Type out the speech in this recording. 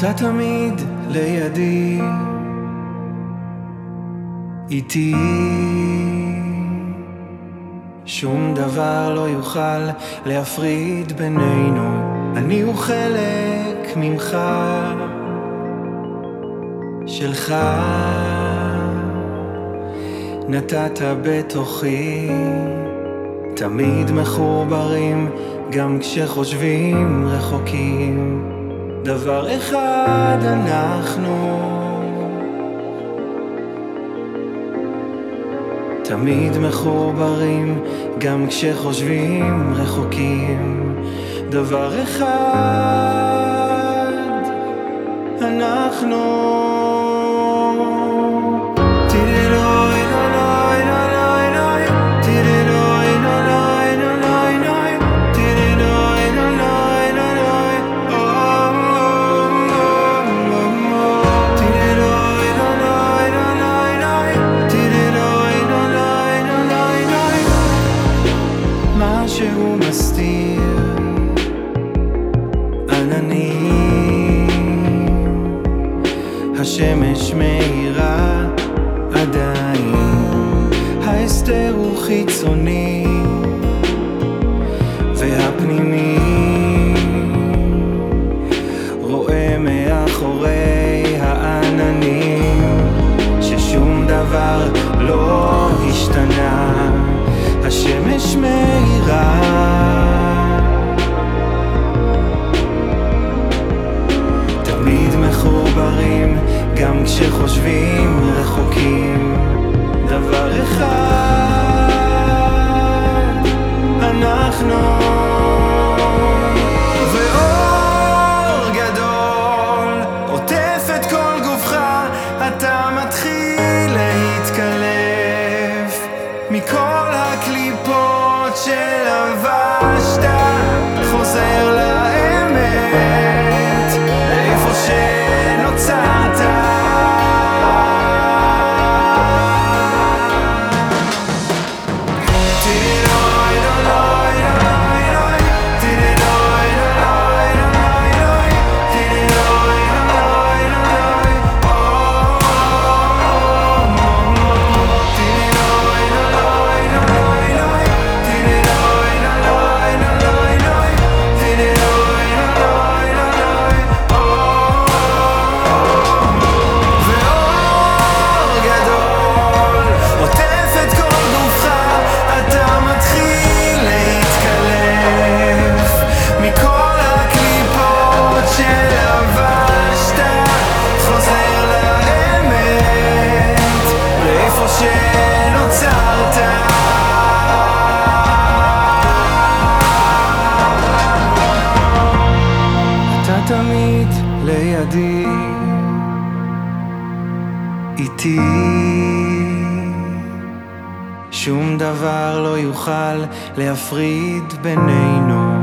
אתה תמיד לידי, איתי. שום דבר לא יוכל להפריד בינינו, אני הוא חלק ממך, שלך. נתת בתוכי, תמיד מחוברים, גם כשחושבים רחוקים. דבר אחד אנחנו. תמיד מחוברים גם כשחושבים רחוקים. דבר אחד אנחנו השמש מאירה עדיין. ההסתר הוא חיצוני והפנימי מחוברים גם כשחושבים רחוקים. דבר אחד אנחנו מכל הקליפות שלבשת חוזר לאמת תמיד לידי, איתי. שום דבר לא יוכל להפריד בינינו.